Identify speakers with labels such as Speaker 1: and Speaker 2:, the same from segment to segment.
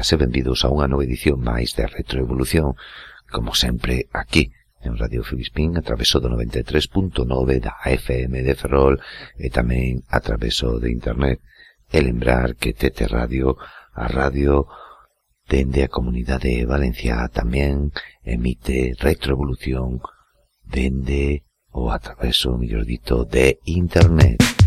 Speaker 1: Benvidas e benvidos a unha nova edición máis de Retroevolución, como sempre aquí, en Radio Filispín, a traveso do 93.9 da FM de Ferrol e tamén a traveso de Internet. E lembrar que Tete Radio, a radio dende a Comunidade Valencia tamén emite Retroevolución dende ou a traveso, mellor dito, de Internet.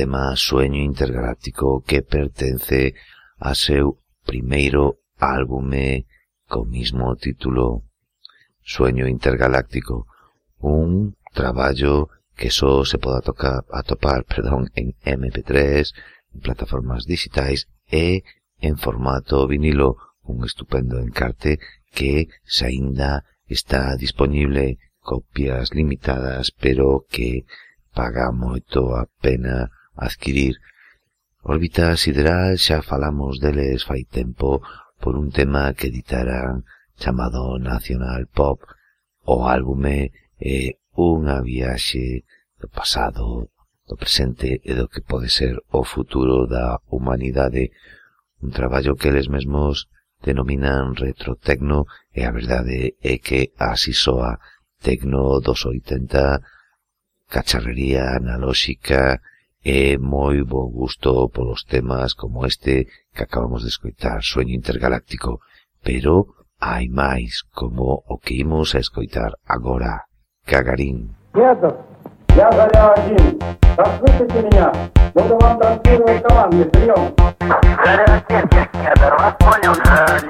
Speaker 1: tema Sueño Intergaláctico que pertence a seu primeiro álbume co mismo título Sueño Intergaláctico, un traballo que só se poda tocar, atopar perdón, en MP3, en plataformas digitais e en formato vinilo, un estupendo encarte que xa aínda está disponible copias limitadas, pero que paga moito a pena adquirir. Órbita sideral xa falamos deles fai tempo por un tema que editaran chamado National Pop. O álbume eh, é unha viaxe do pasado, do presente eh, e do que pode ser o futuro da humanidade. Un traballo que eles mesmos denominan retrotecno e a verdade é que así soa tecno dos 80, cacharrería analóxica e moi bo gusto polos temas como este que acabamos de escoitar, Sueño Intergaláctico, pero hai máis como o que imos a escoitar agora, Gagarin.
Speaker 2: Quieto, я заря один. Послушайте меня. Буду вам транслировать команды. Прием.
Speaker 3: Заря один, я вас понял,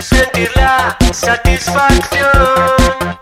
Speaker 3: Sentir la satisfacción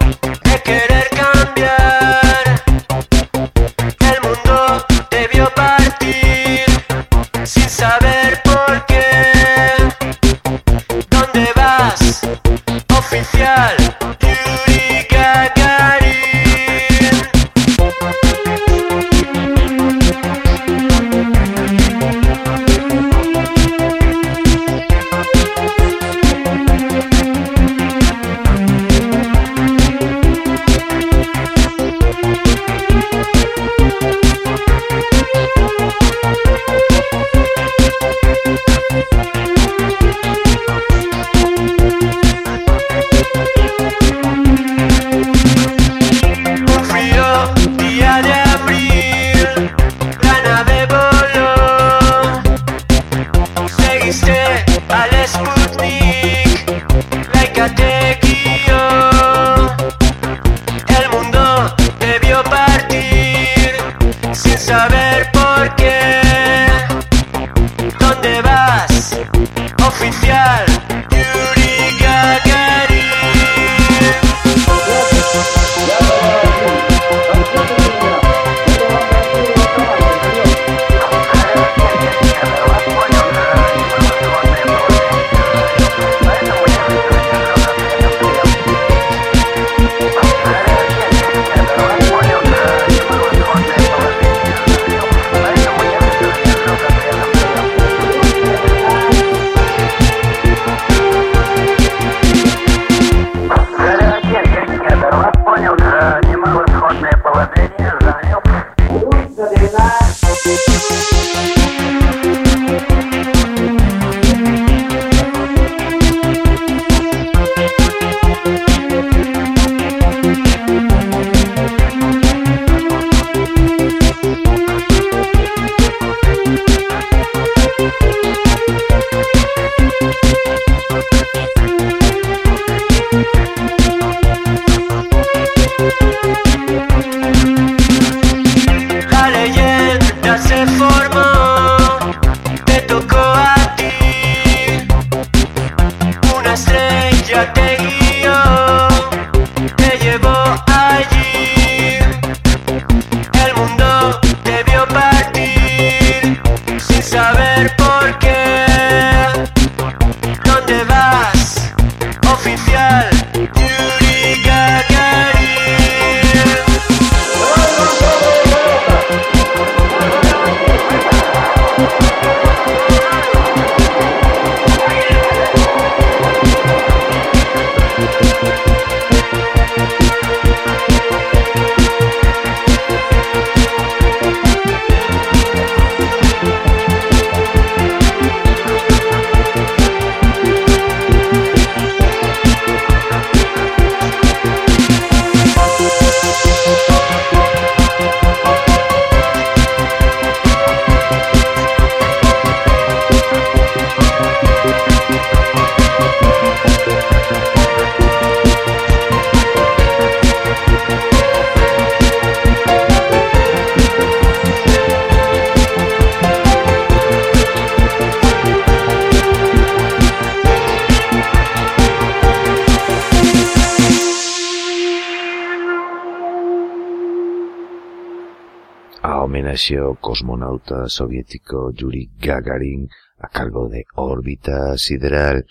Speaker 4: homenaxe ao cosmonauta soviético Yuri Gagarin a cargo de órbita sideral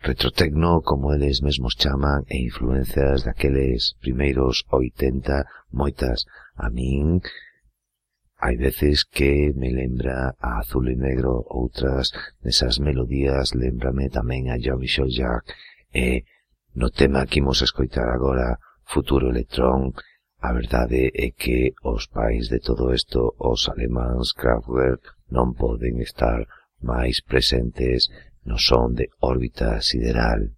Speaker 4: retrotecno, como eles mesmos chaman, e influencias daqueles primeiros 80 moitas. A min hai veces que me lembra a Azul e Negro, outras nesas melodías lembrame tamén a Jovi Sholjak e no tema que imos escoitar agora, Futuro Electrón, A verdade é que os pais de todo isto, os alemáns Kraftwerk, non poden estar máis presentes no son de órbita sideral.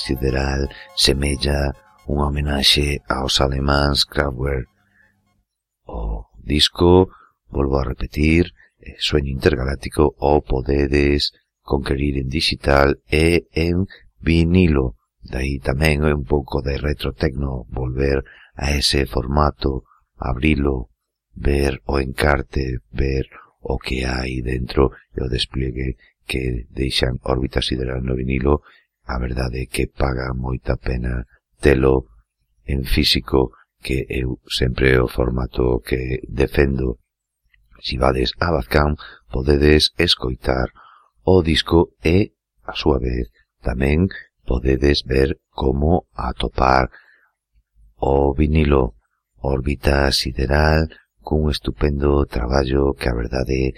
Speaker 5: sideral semella unha homenaxe aos alemáns Kraftwerk. O disco, volvo a repetir, Sueño Intergaláctico o podedes conquerir en digital e en vinilo. Daí tamén é un pouco de retrotecno volver a ese formato, abrilo, ver o encarte, ver o que hai dentro e o despliegue que deixan órbita sideral no vinilo a verdade é que paga moita pena telo en físico, que eu sempre o formato que defendo. Si vades a Bazcam, podedes escoitar o disco e, a súa vez, tamén podedes ver como atopar o vinilo órbita sideral cun estupendo traballo que a verdade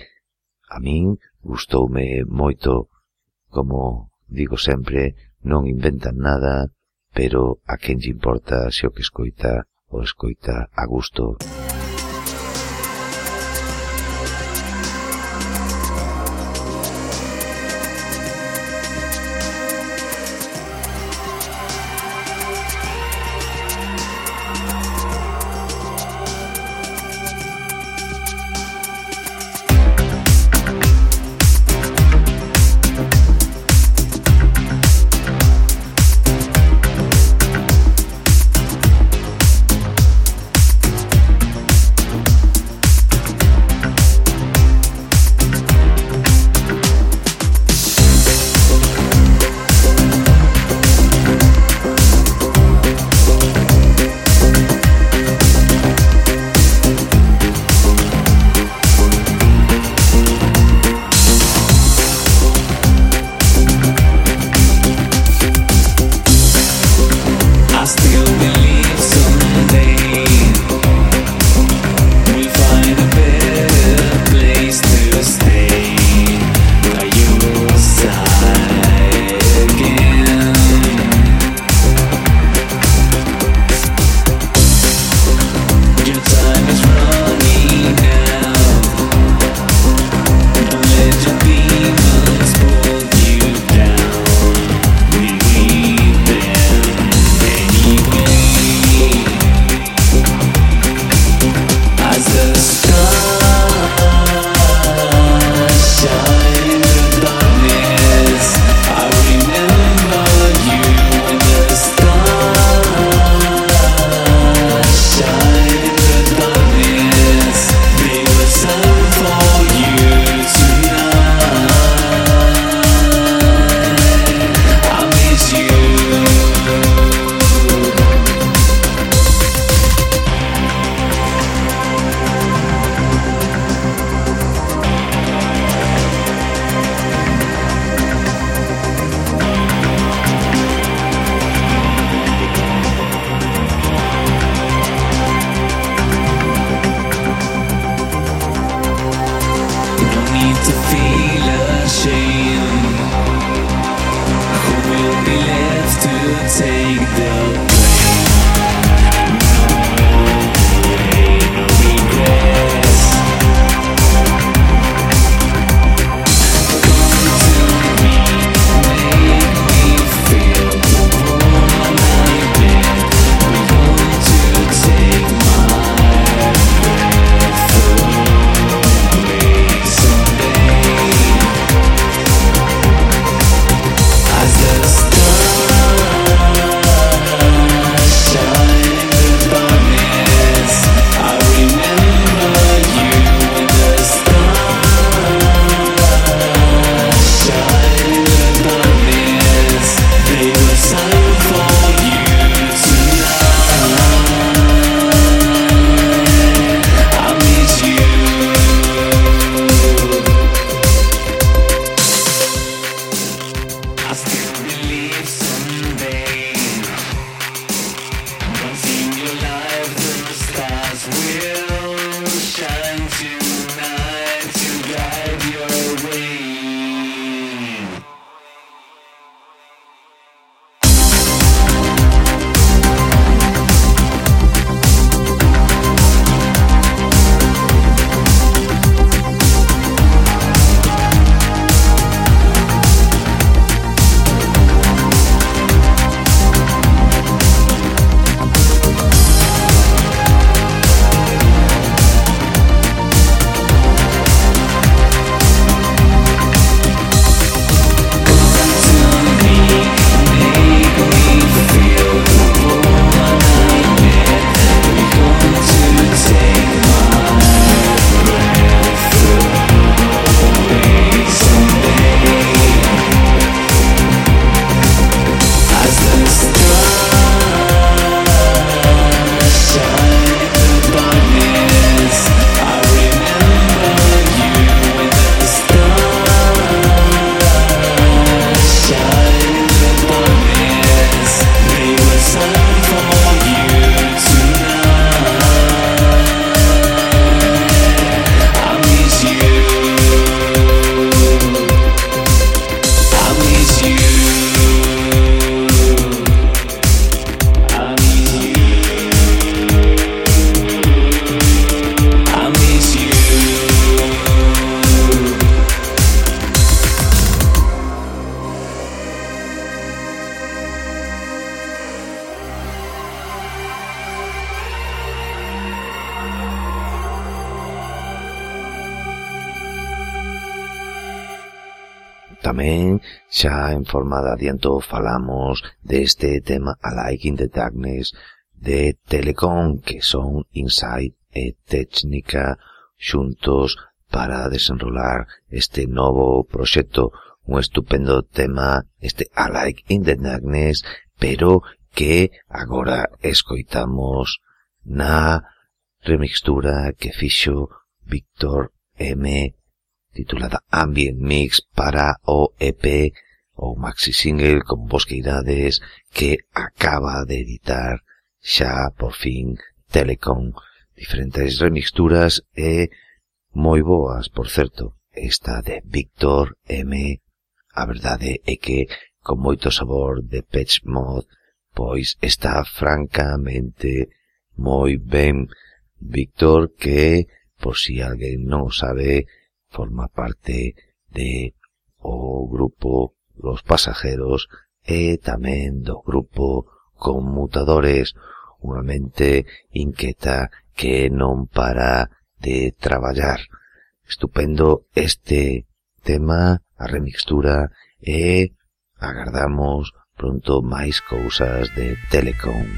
Speaker 5: a min gustoume moito como Digo sempre, non inventan nada, pero a quen lle importa se o que escoita o escoita a gusto.
Speaker 1: Tamén, xa en forma de adianto, falamos deste tema A Like in the Darkness de Telecom, que son Insight e Técnica xuntos para desenrolar este novo proxecto, un estupendo tema, este A Like in the Darkness, pero que agora escoitamos na remixtura que fixo Víctor M titulada Ambient Mix para o EP ou maxi single con vos que irades que acaba de editar xa por fin Telecom. Diferentes remixturas e moi boas, por certo. Esta de Víctor M. A verdade é que con moito sabor de Patch Mod pois está francamente moi ben Víctor que, por si alguén non sabe, forma parte de o grupo dos Pasajeros e tamén do grupo conmutadores, unha mente inquieta que non para de traballar. Estupendo este tema, a remixtura e agardamos pronto máis cousas de Telecom.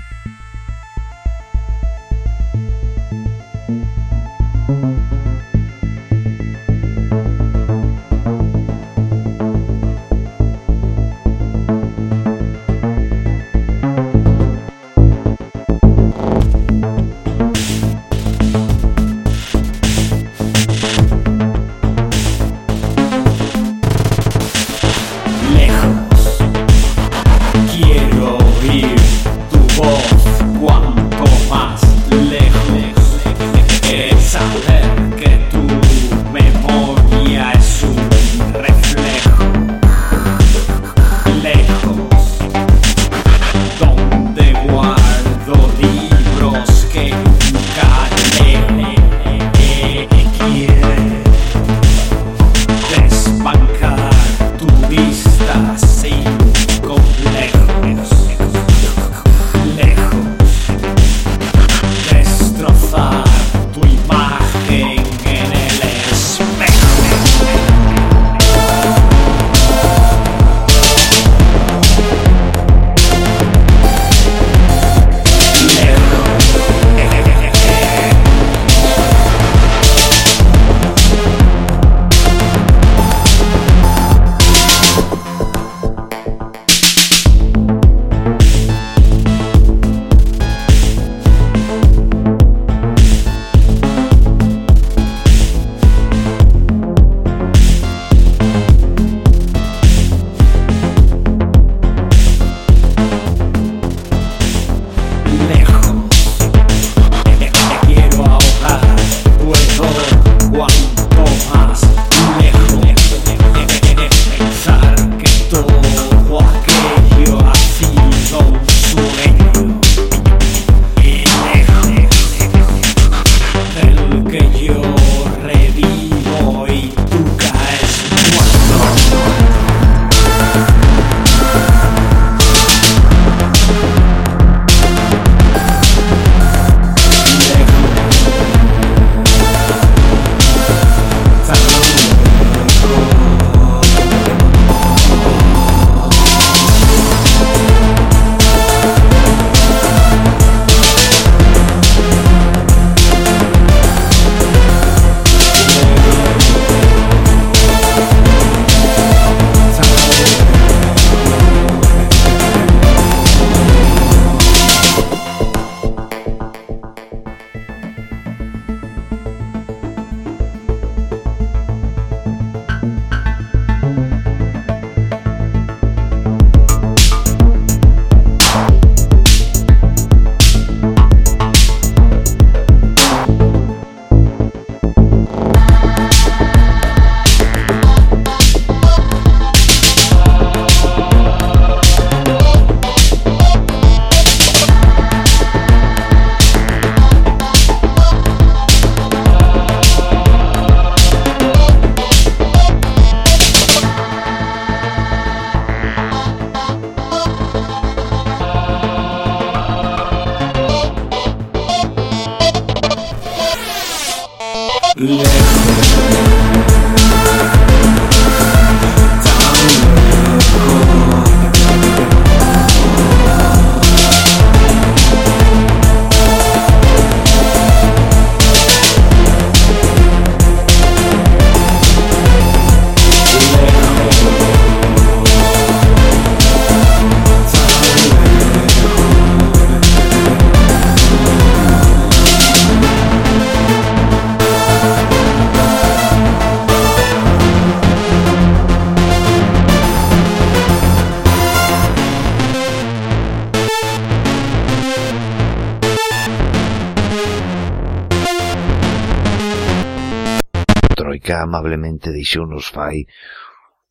Speaker 1: que amablemente deixounos fai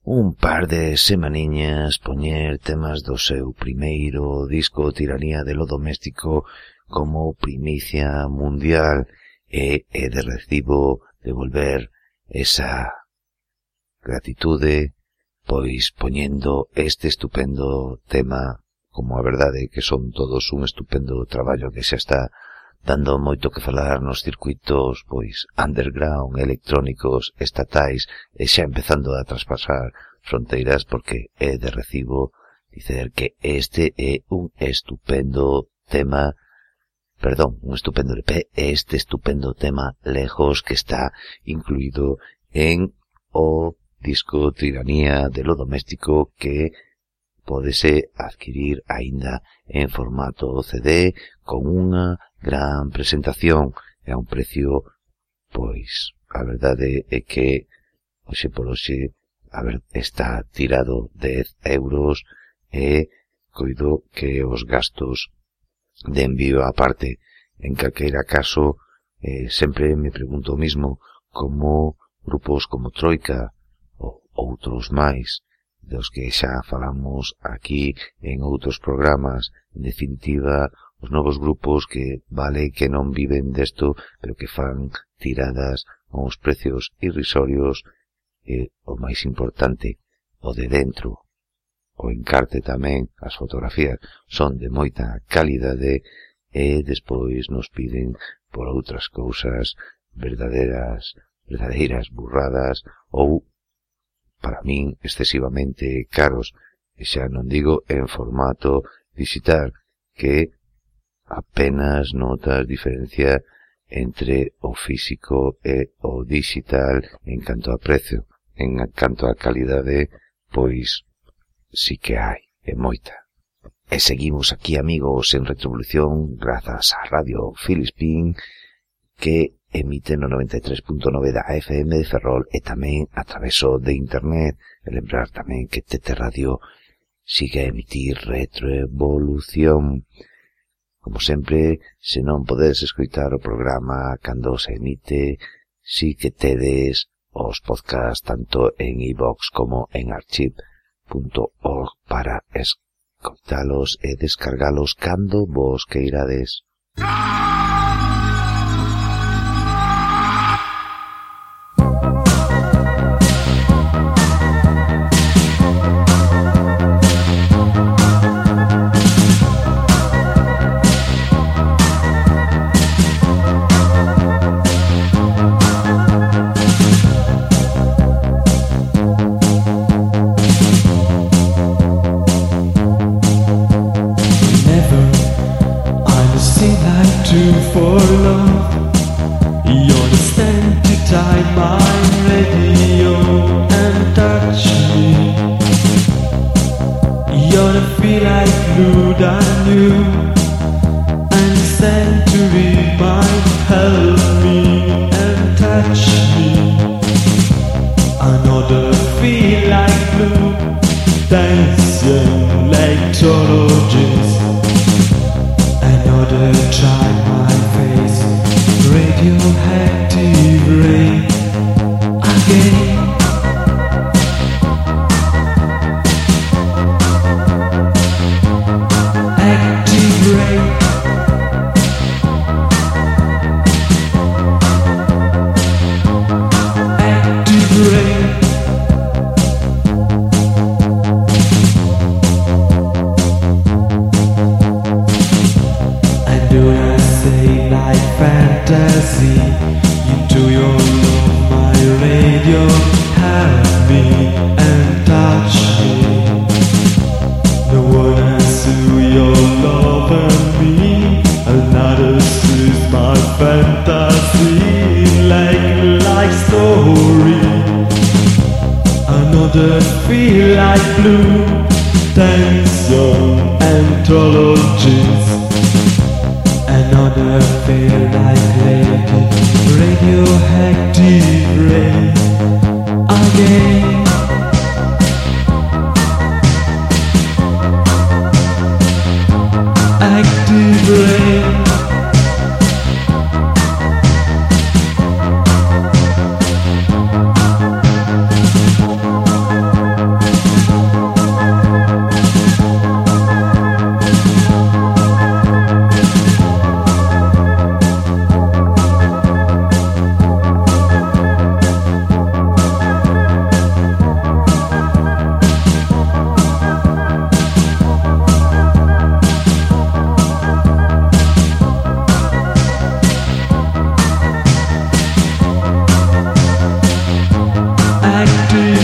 Speaker 1: un par de semaniñas poñer temas do seu primeiro disco Tiranía de lo Doméstico como primicia mundial e é de recibo devolver esa gratitude pois poñendo este estupendo tema como a verdade que son todos un estupendo traballo que xa está dando moito que falar nos circuitos pois underground, electrónicos, estatais e xa empezando a traspasar fronteiras porque é de recibo dicer que este é un estupendo tema perdón, un estupendo LP este estupendo tema lejos que está incluído en o disco Tiranía de lo Doméstico que podese adquirir aínda en formato CD con unha gran presentación e a un precio pois a verdade é que hoxe por hoxe a ver, está tirado 10 euros e coido que os gastos de envío aparte parte en calqueira caso eh, sempre me pregunto o mismo como grupos como Troika ou outros máis dos que xa falamos aquí en outros programas en definitiva os novos grupos que vale que non viven desto, pero que fan tiradas a uns precios irrisorios e o máis importante, o de dentro. O encarte tamén, as fotografías son de moita calidade e despois nos piden por outras cousas verdadeiras, verdadeiras burradas ou, para min, excesivamente caros, e xa non digo en formato digital, que apenas notas diferencia entre o físico e o digital en canto a precio. En canto a calidade, pois, sí que hai, é moita. E seguimos aquí, amigos, en retrovolución, grazas á Radio Filispín, que emite no 93.9 da FM de Ferrol e tamén a traveso de Internet. E lembrar tamén que Tete Radio sigue a emitir retroevolución. Como sempre, se non podedes escoitar o programa cando se emite, si que tedes os podcasts tanto en iVox como en archive.org para escoitalos e descargalos cando vos queirades. ¡Ah! soldiers.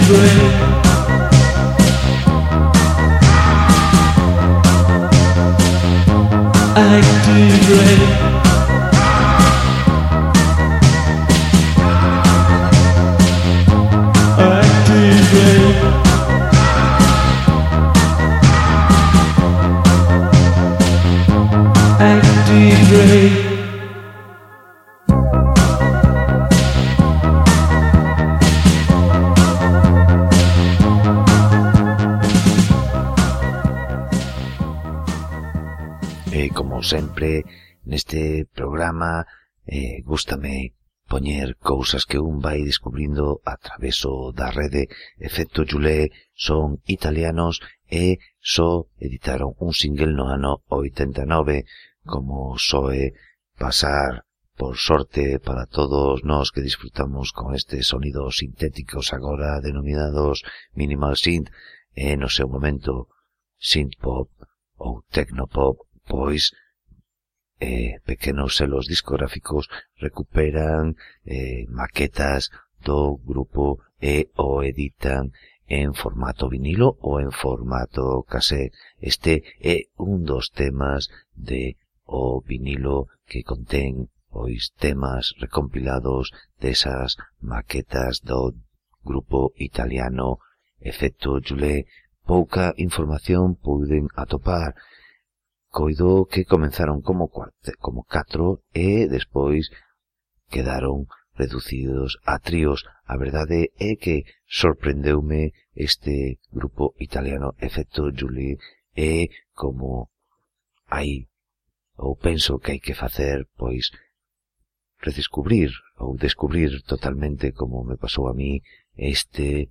Speaker 1: i do Gústame poñer cousas que un vai descubrindo a traveso da rede. Efecto Julé son italianos e só editaron un single no ano 89, como soe pasar por sorte para todos nós que disfrutamos con estes sonidos sintéticos agora denominados minimal synth e no seu momento synth pop ou technopop pois eh, pequenos selos discográficos recuperan eh, maquetas do grupo e o editan en formato vinilo ou en formato cassette. Este é un dos temas de o vinilo que contén pois temas recompilados desas maquetas do grupo italiano Efecto Jule. Pouca información poden atopar, coido que comenzaron como, cuarte, como catro e despois quedaron reducidos a tríos. A verdade é que sorprendeume este grupo italiano Efecto Julie e como hai ou penso que hai que facer, pois, redescubrir ou descubrir totalmente como me pasou a mí este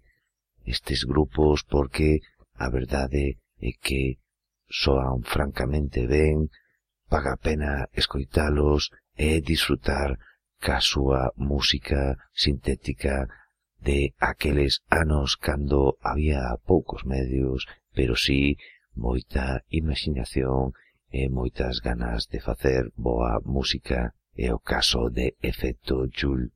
Speaker 1: estes grupos porque a verdade é que soan francamente ben, paga a pena escoitalos e disfrutar ca súa música sintética de aqueles anos cando había poucos medios, pero sí moita imaginación e moitas ganas de facer boa música é o caso de Efecto Joule.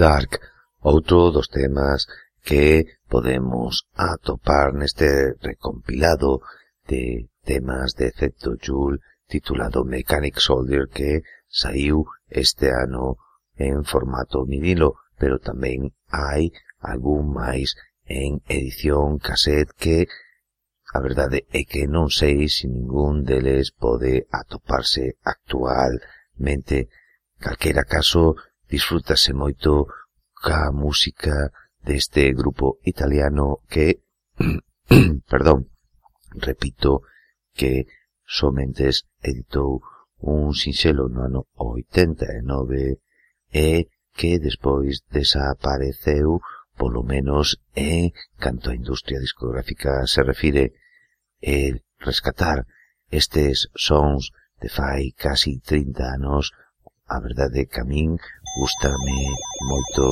Speaker 6: Dark,
Speaker 1: outro dos temas que podemos atopar neste recompilado de temas de Zepto Joule titulado Mechanic Soldier que saiu este ano en formato vinilo, pero tamén hai algún máis en edición cassette que a verdade é que non sei se ningún deles pode atoparse actualmente. Calquera caso, disfrútase moito ca música deste grupo italiano que, perdón, repito, que somentes editou un sinxelo no ano 89 e que despois desapareceu polo menos en canto a industria discográfica se refire e rescatar estes sons de fai casi 30 anos a verdade que a min gustame moito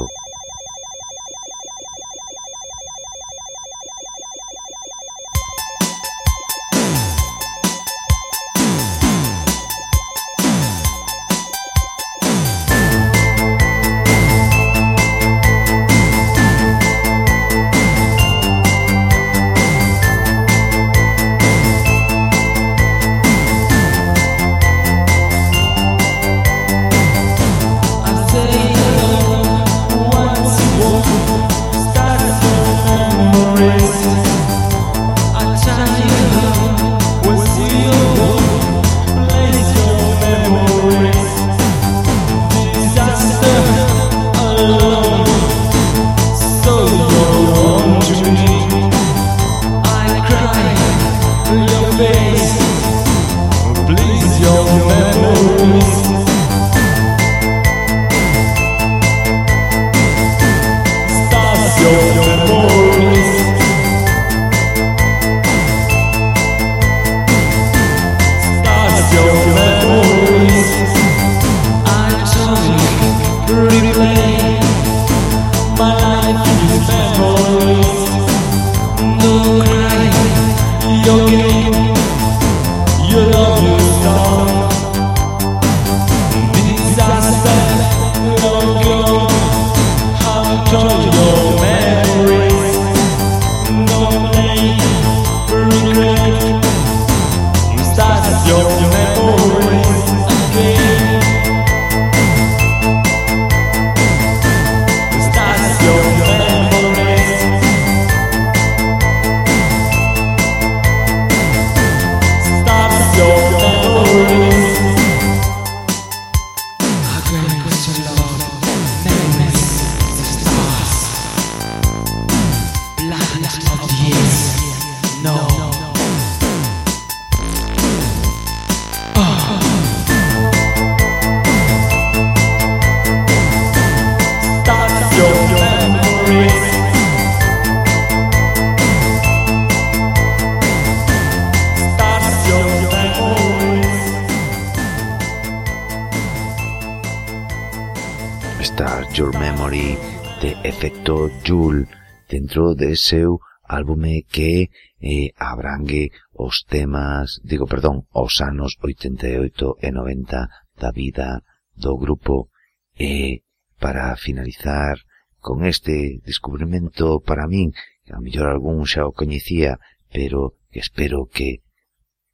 Speaker 1: deste seu álbume que eh, abrangue os temas, digo, perdón, os anos 88 e 90 da vida do grupo. E para finalizar con este descubrimento para min, que a mellor algún xa o coñecía, pero que espero que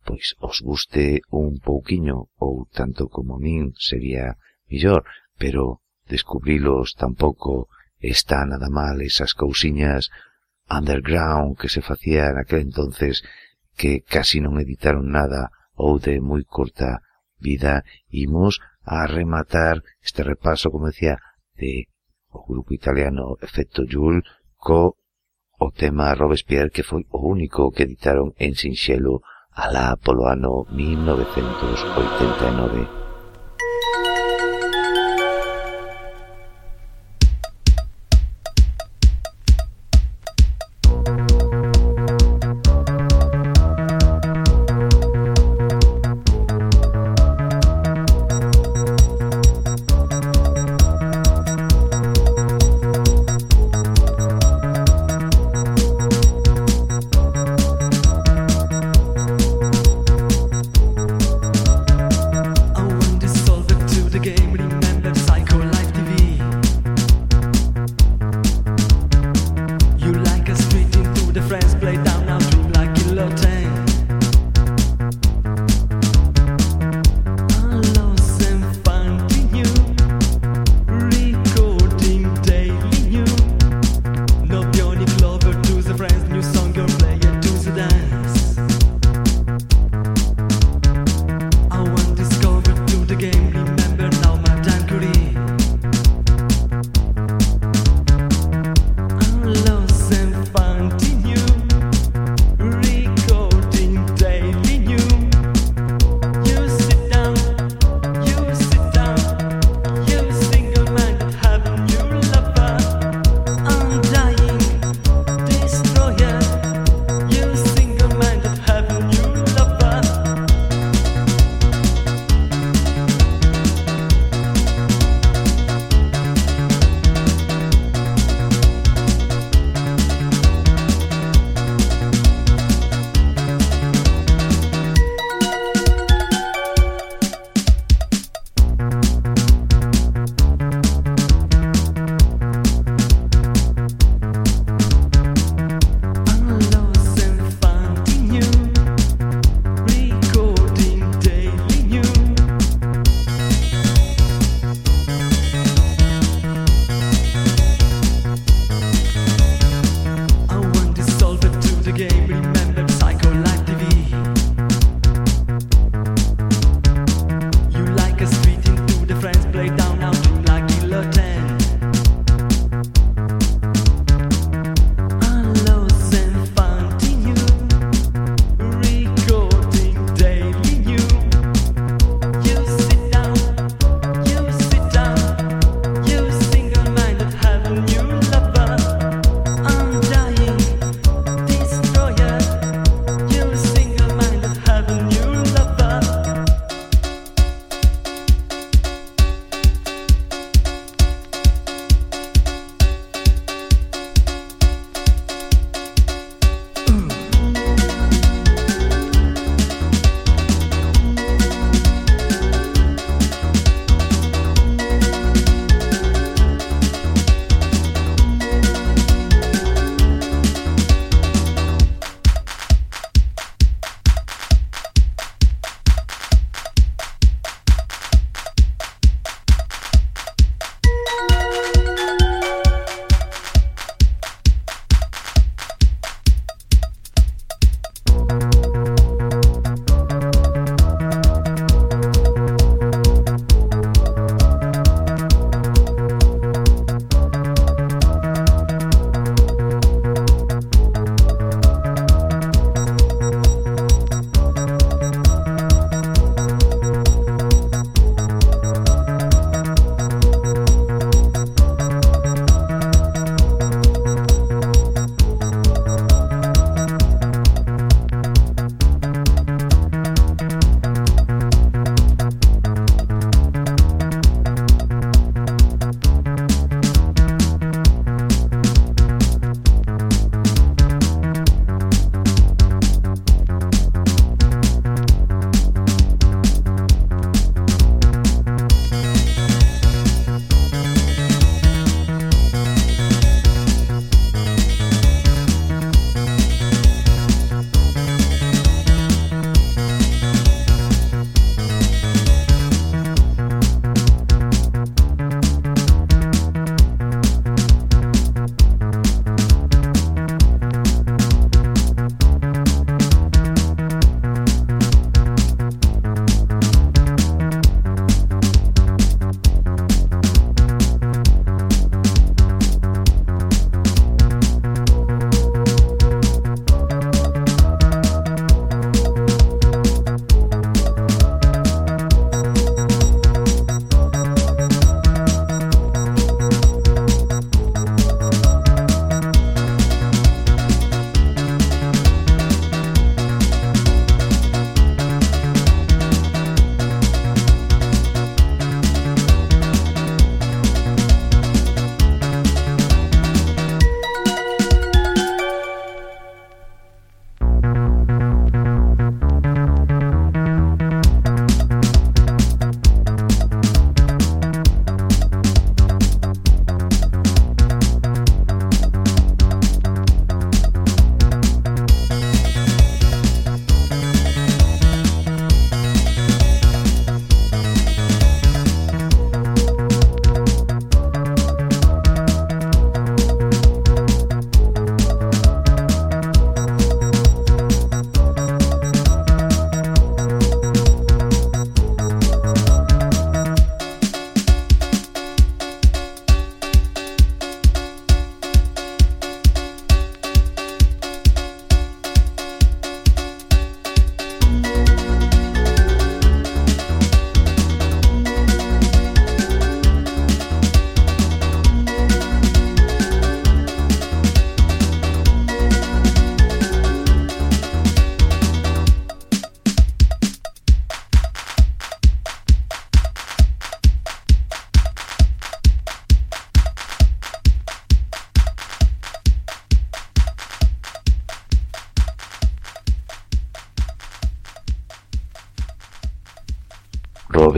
Speaker 1: pois os guste un pouquiño ou tanto como a min sería mellor, pero descubrilos tampouco está nada mal esas cousiñas underground que se facía naquel entonces que casi non editaron nada ou de moi corta vida, imos a rematar este repaso, como decía, de o grupo italiano Efecto Joule co o tema Robespierre que foi o único que editaron en sinxelo alá polo ano 1989.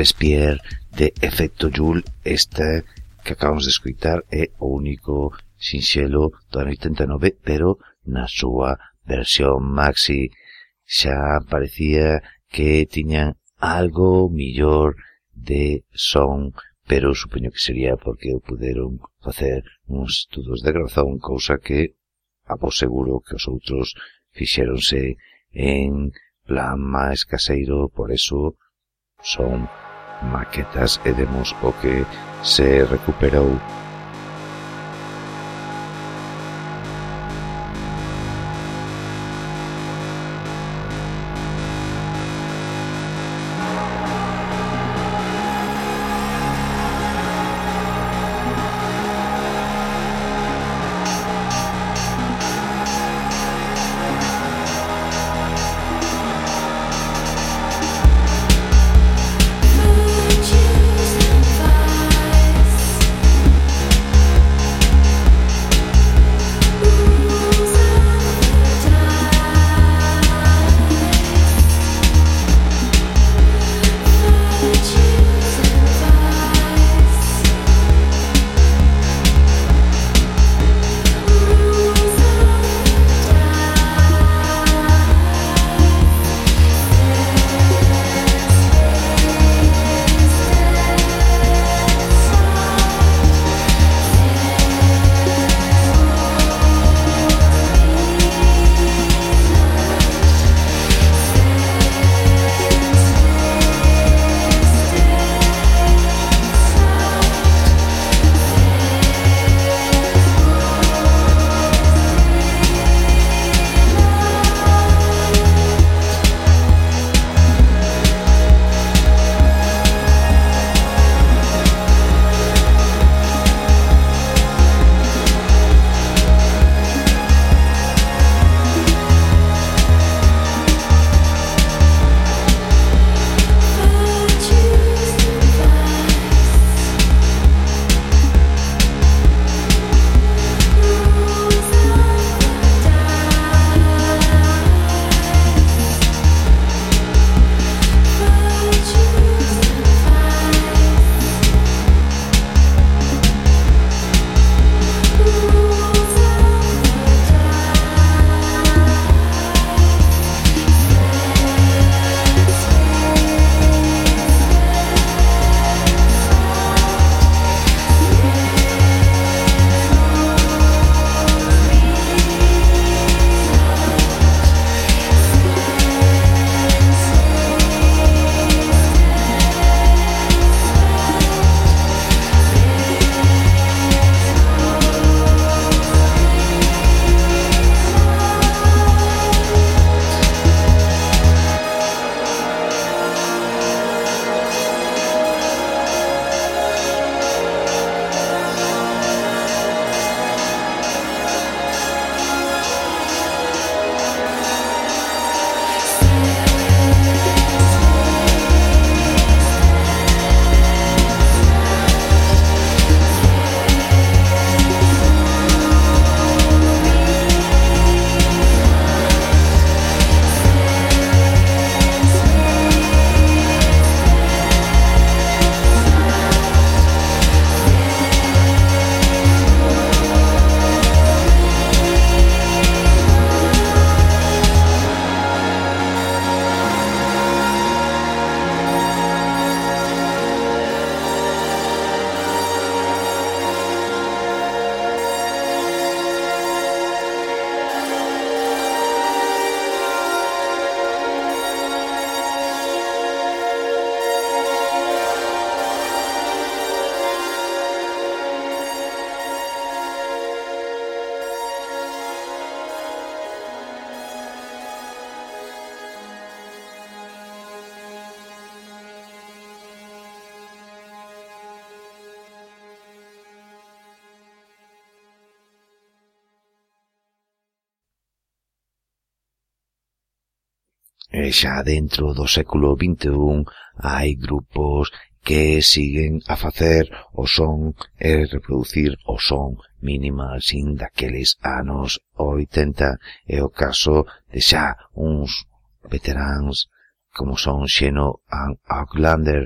Speaker 7: Robespierre de Efecto Joule este que acabamos de escutar é o único sinxelo do ano 89 pero na súa versión maxi xa parecía que tiñan algo millor de son pero supoño que sería porque o puderon facer uns estudos de grazón, cousa que a vos seguro que os outros fixéronse en plan máis caseiro, por eso son maquetas e demos o que se recuperou E xa dentro do século XXI hai grupos que siguen a facer o son e reproducir o son minimal sin daqueles anos 80 e o caso de xa uns veteráns como son Xeno and Outlander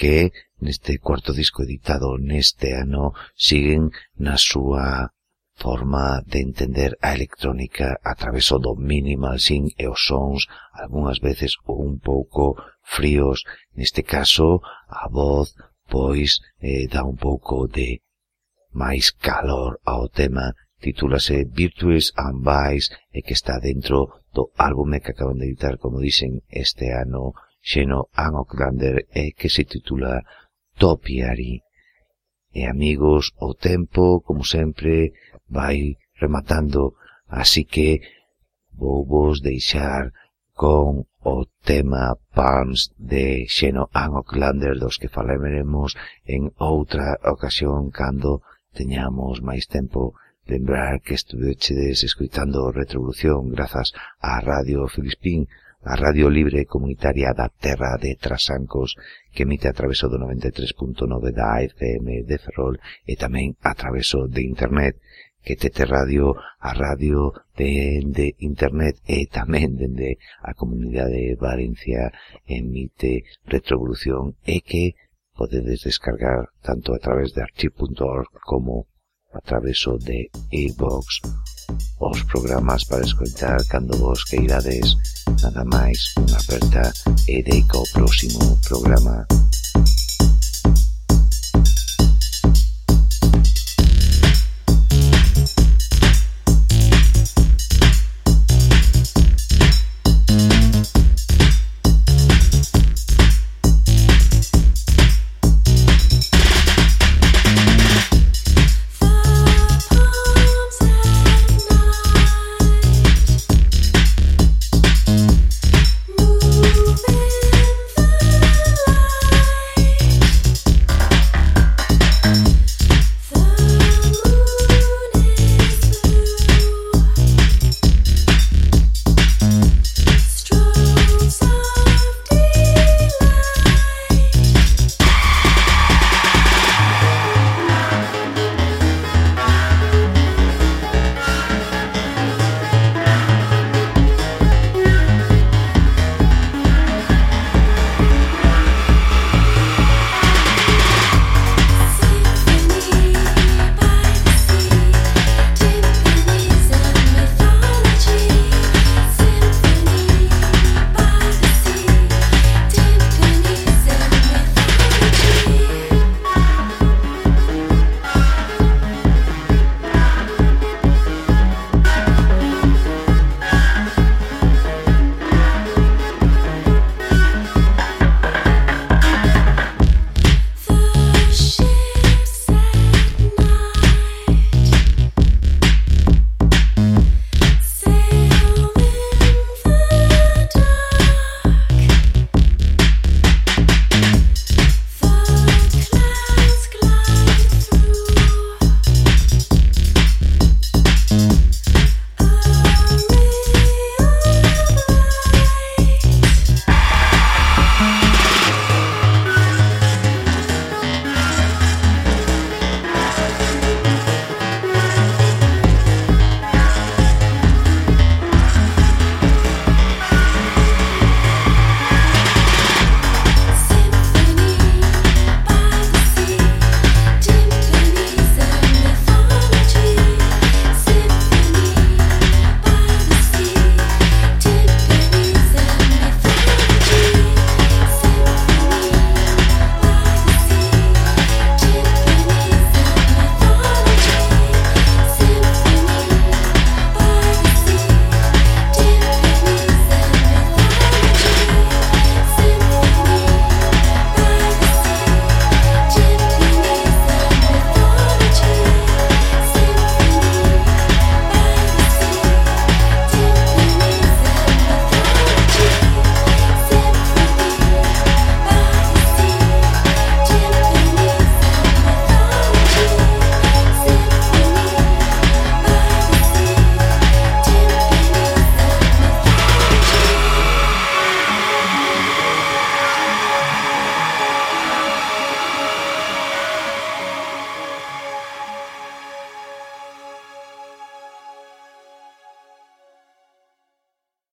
Speaker 1: que neste cuarto disco editado neste ano siguen na súa forma de entender a electrónica a través do minimal sin e os sons algunhas veces un pouco fríos. Neste caso, a voz pois eh, dá un pouco de máis calor ao tema titúlase Virtues and Vice e que está dentro do álbum que acaban de editar, como dicen, este ano xeno Ann Ocklander e que se titula Topiary. E amigos, o tempo, como sempre, vai rematando, así que vou vos deixar con o tema Palms de Xeno An Oclander dos que falaremos en outra ocasión cando teñamos máis tempo. Lembrar que estuvechedes escuitando Retrovolución grazas á Radio Filispín a Radio Libre Comunitaria da Terra de Trasancos que emite a traveso do 93.9 da FM de Ferrol e tamén a traveso de Internet que Tete Radio, a radio de, de Internet e tamén dende a Comunidade de Valencia emite retrovolución e que podedes descargar tanto a través de archive.org como a traveso de e -box os programas para escoitar cando vos queirades. Nada máis, unha aperta e deico o próximo programa.